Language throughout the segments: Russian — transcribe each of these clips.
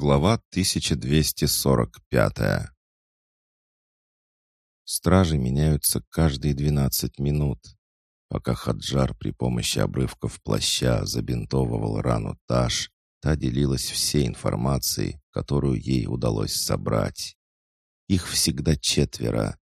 Глава 1245 Стражи меняются каждые 12 минут. Пока Хаджар при помощи обрывков плаща забинтовывал рану Таш, та делилась всей информацией, которую ей удалось собрать. Их всегда четверо.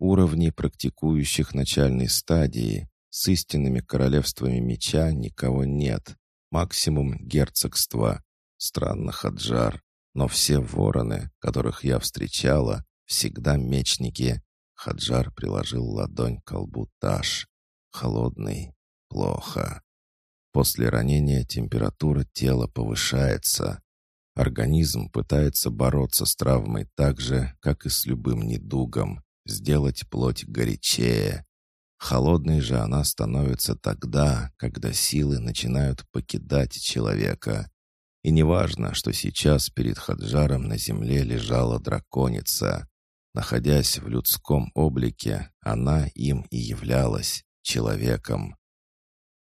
Уровни практикующих начальной стадии. С истинными королевствами меча никого нет. Максимум герцогства — Странно, Хаджар, но все вороны, которых я встречала, всегда мечники. Хаджар приложил ладонь к колбу Таш. Холодный. Плохо. После ранения температура тела повышается. Организм пытается бороться с травмой так же, как и с любым недугом, сделать плоть горячее. Холодной же она становится тогда, когда силы начинают покидать человека. И неважно, что сейчас перед Хаджаром на земле лежала драконица. Находясь в людском облике, она им и являлась человеком.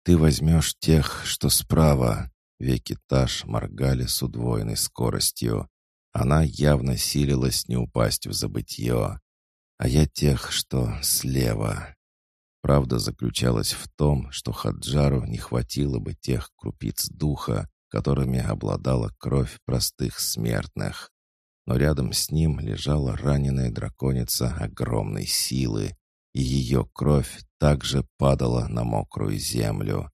«Ты возьмешь тех, что справа», — веки Таш моргали с удвоенной скоростью. Она явно силилась не упасть в забытье. «А я тех, что слева». Правда заключалась в том, что Хаджару не хватило бы тех крупиц духа, которыми обладала кровь простых смертных. Но рядом с ним лежала раненая драконица огромной силы, и ее кровь также падала на мокрую землю.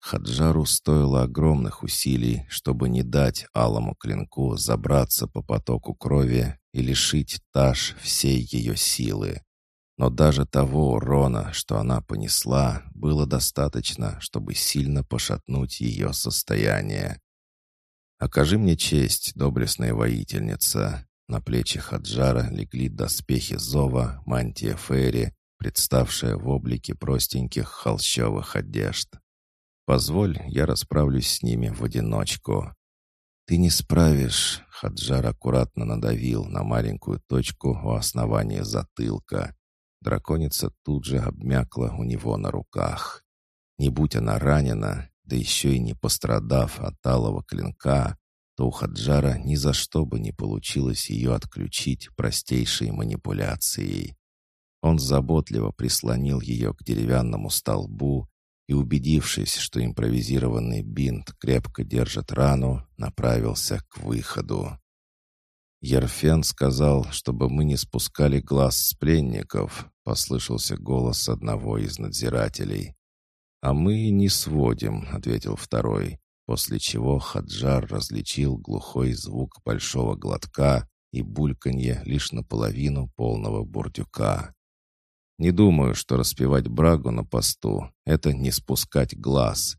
Хаджару стоило огромных усилий, чтобы не дать алому клинку забраться по потоку крови и лишить Таш всей ее силы. Но даже того урона, что она понесла, было достаточно, чтобы сильно пошатнуть ее состояние. «Окажи мне честь, доблестная воительница!» На плечи Хаджара легли доспехи Зова, мантия Ферри, представшая в облике простеньких холщовых одежд. «Позволь, я расправлюсь с ними в одиночку». «Ты не справишь», — Хаджар аккуратно надавил на маленькую точку у основания затылка. Драконица тут же обмякла у него на руках. Не будь она ранена, да еще и не пострадав от алого клинка, то у Хаджара ни за что бы не получилось ее отключить простейшей манипуляцией. Он заботливо прислонил ее к деревянному столбу и, убедившись, что импровизированный бинт крепко держит рану, направился к выходу. «Ерфен сказал, чтобы мы не спускали глаз с пленников», — послышался голос одного из надзирателей. «А мы не сводим», — ответил второй, после чего Хаджар различил глухой звук большого глотка и бульканье лишь наполовину полного бурдюка. «Не думаю, что распевать брагу на посту — это не спускать глаз.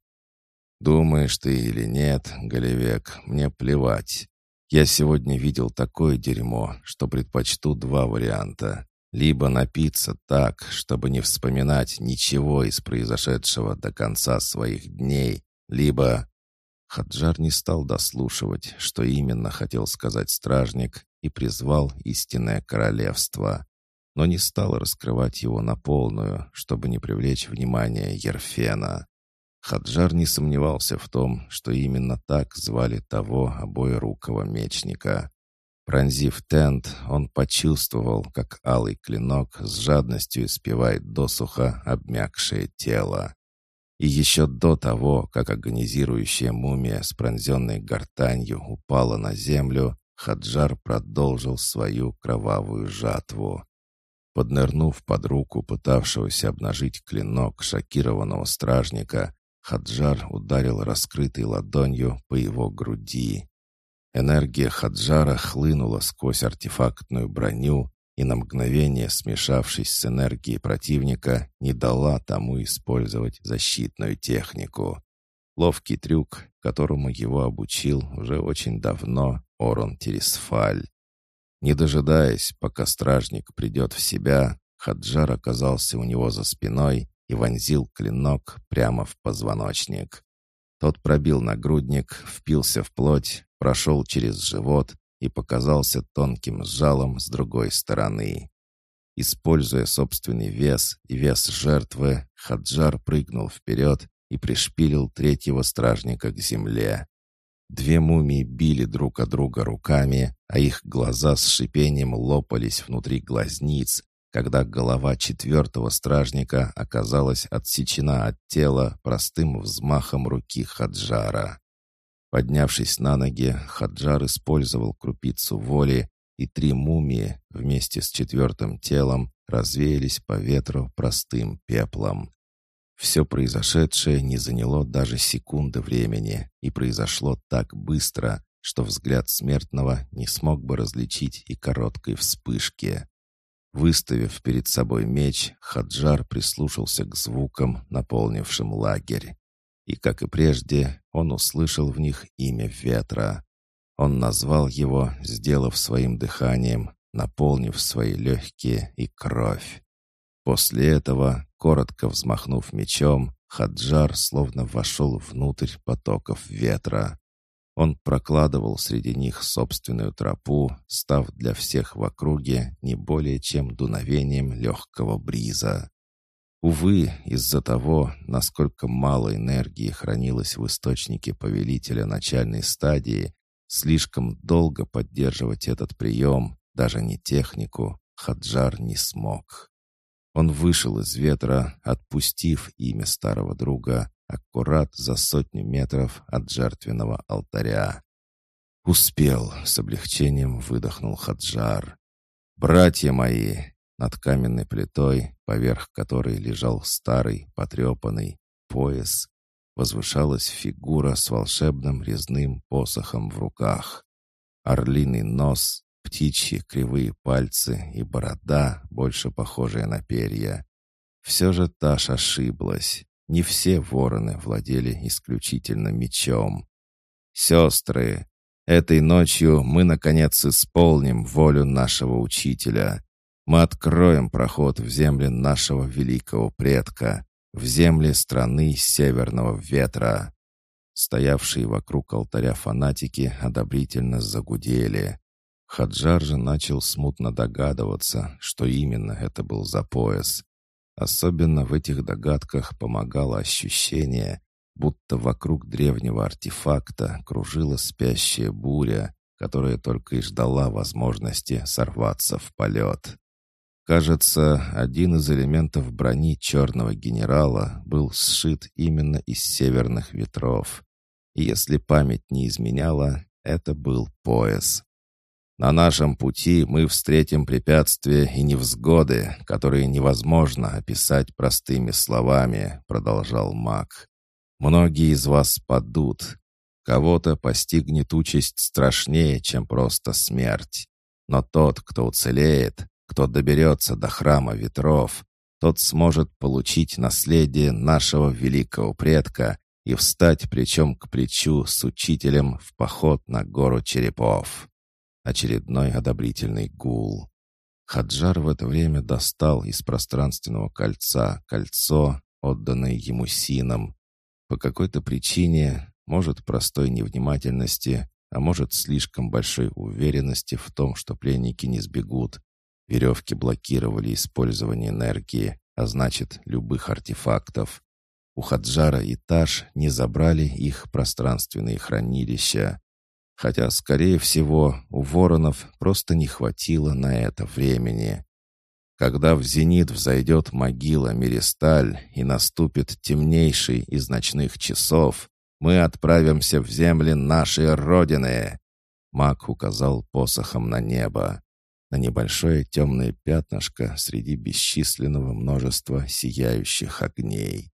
Думаешь ты или нет, Голевек, мне плевать. Я сегодня видел такое дерьмо, что предпочту два варианта. Либо напиться так, чтобы не вспоминать ничего из произошедшего до конца своих дней, либо... Хаджар не стал дослушивать, что именно хотел сказать стражник, и призвал истинное королевство, но не стал раскрывать его на полную, чтобы не привлечь внимание Ерфена. Хаджар не сомневался в том, что именно так звали того обоерукого мечника. Пронзив тент, он почувствовал, как алый клинок с жадностью испевает досуха обмякшее тело. И еще до того, как агонизирующая мумия с пронзенной гортанью упала на землю, Хаджар продолжил свою кровавую жатву. Поднырнув под руку пытавшегося обнажить клинок шокированного стражника, Хаджар ударил раскрытой ладонью по его груди. Энергия Хаджара хлынула сквозь артефактную броню и на мгновение, смешавшись с энергией противника, не дала тому использовать защитную технику. Ловкий трюк, которому его обучил уже очень давно Орон Тересфаль. Не дожидаясь, пока стражник придет в себя, Хаджар оказался у него за спиной и вонзил клинок прямо в позвоночник. Тот пробил нагрудник, впился в плоть, прошел через живот и показался тонким сжалом с другой стороны. Используя собственный вес и вес жертвы, Хаджар прыгнул вперед и пришпилил третьего стражника к земле. Две мумии били друг о друга руками, а их глаза с шипением лопались внутри глазниц, когда голова четвертого стражника оказалась отсечена от тела простым взмахом руки Хаджара. Поднявшись на ноги, Хаджар использовал крупицу воли, и три мумии вместе с четвертым телом развеялись по ветру простым пеплом. Все произошедшее не заняло даже секунды времени и произошло так быстро, что взгляд смертного не смог бы различить и короткой вспышки. Выставив перед собой меч, Хаджар прислушался к звукам, наполнившим лагерь. И, как и прежде, он услышал в них имя ветра. Он назвал его, сделав своим дыханием, наполнив свои легкие и кровь. После этого, коротко взмахнув мечом, Хаджар словно вошел внутрь потоков ветра. Он прокладывал среди них собственную тропу, став для всех в округе не более чем дуновением легкого бриза. Увы, из-за того, насколько мало энергии хранилось в источнике повелителя начальной стадии, слишком долго поддерживать этот прием, даже не технику, Хаджар не смог. Он вышел из ветра, отпустив имя старого друга, аккурат за сотню метров от жертвенного алтаря. «Успел!» — с облегчением выдохнул Хаджар. «Братья мои!» Над каменной плитой, поверх которой лежал старый, потрепанный пояс, возвышалась фигура с волшебным резным посохом в руках. Орлиный нос, птичьи кривые пальцы и борода, больше похожая на перья. Все же Таш ошиблась. Не все вороны владели исключительно мечом. «Сестры, этой ночью мы, наконец, исполним волю нашего учителя. Мы откроем проход в земли нашего великого предка, в земли страны северного ветра». Стоявшие вокруг алтаря фанатики одобрительно загудели. Хаджар же начал смутно догадываться, что именно это был за пояс. Особенно в этих догадках помогало ощущение, будто вокруг древнего артефакта кружила спящая буря, которая только и ждала возможности сорваться в полет. Кажется, один из элементов брони черного генерала был сшит именно из северных ветров. И если память не изменяла, это был пояс. На нашем пути мы встретим препятствия и невзгоды, которые невозможно описать простыми словами», — продолжал маг. «Многие из вас падут. Кого-то постигнет участь страшнее, чем просто смерть. Но тот, кто уцелеет, кто доберется до храма ветров, тот сможет получить наследие нашего великого предка и встать плечом к плечу с учителем в поход на гору черепов. Очередной одобрительный гул. Хаджар в это время достал из пространственного кольца кольцо, отданное ему сином. По какой-то причине, может, простой невнимательности, а может, слишком большой уверенности в том, что пленники не сбегут. Веревки блокировали использование энергии, а значит, любых артефактов. У Хаджара и Таш не забрали их пространственные хранилища. Хотя, скорее всего, у воронов просто не хватило на это времени. Когда в зенит взойдет могила Миристаль и наступит темнейший из ночных часов, мы отправимся в земли нашей Родины!» Маг указал посохом на небо, на небольшое темное пятнышко среди бесчисленного множества сияющих огней.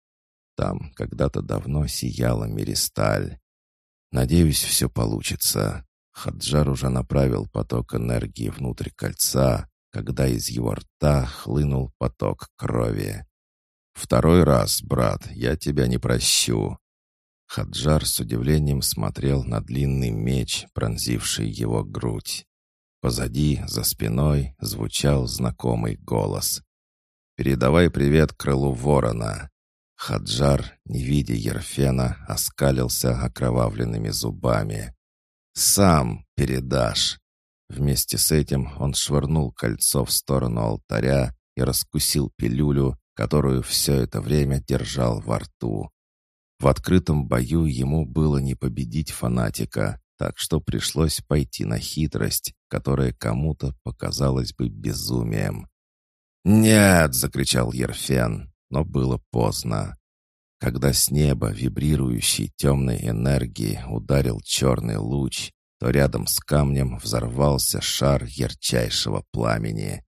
Там когда-то давно сияла Миристаль. Надеюсь, все получится. Хаджар уже направил поток энергии внутрь кольца, когда из его рта хлынул поток крови. «Второй раз, брат, я тебя не прощу». Хаджар с удивлением смотрел на длинный меч, пронзивший его грудь. Позади, за спиной, звучал знакомый голос. «Передавай привет крылу ворона. Хаджар, не видя Ерфена, оскалился окровавленными зубами. «Сам передашь!» Вместе с этим он швырнул кольцо в сторону алтаря и раскусил пилюлю, которую все это время держал во рту. В открытом бою ему было не победить фанатика, так что пришлось пойти на хитрость, которая кому-то показалась бы безумием. «Нет!» — закричал Ерфен, но было поздно. Когда с неба вибрирующей темной энергии ударил черный луч, то рядом с камнем взорвался шар ярчайшего пламени.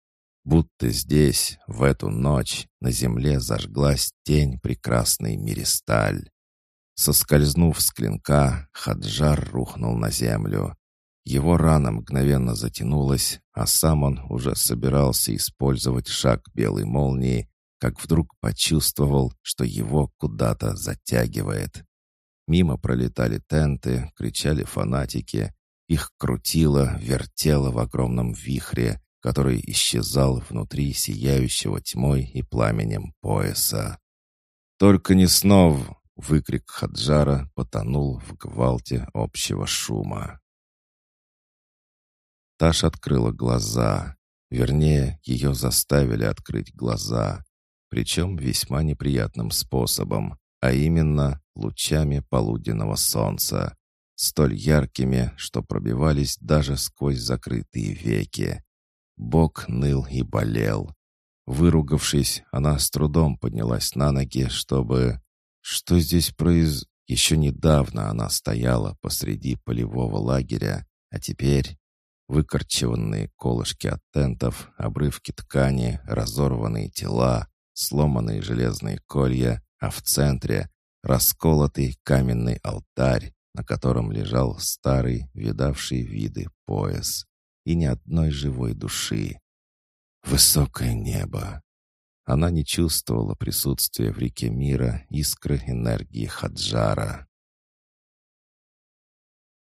Будто здесь, в эту ночь, на земле зажглась тень прекрасной Миристаль. Соскользнув с клинка, Хаджар рухнул на землю. Его рана мгновенно затянулась, а сам он уже собирался использовать шаг белой молнии, как вдруг почувствовал, что его куда-то затягивает. Мимо пролетали тенты, кричали фанатики. Их крутило, вертело в огромном вихре, который исчезал внутри сияющего тьмой и пламенем пояса. «Только не снова!» — выкрик Хаджара потонул в гвалте общего шума. Таш открыла глаза. Вернее, ее заставили открыть глаза. Причем весьма неприятным способом, а именно лучами полуденного солнца. Столь яркими, что пробивались даже сквозь закрытые веки. Бок ныл и болел. Выругавшись, она с трудом поднялась на ноги, чтобы... Что здесь произ... Еще недавно она стояла посреди полевого лагеря, а теперь... Выкорчеванные колышки от тентов, обрывки ткани, разорванные тела, сломанные железные колья, а в центре — расколотый каменный алтарь, на котором лежал старый, видавший виды пояс. И ни одной живой души. Высокое небо. Она не чувствовала присутствия в реке мира искры энергии Хаджара.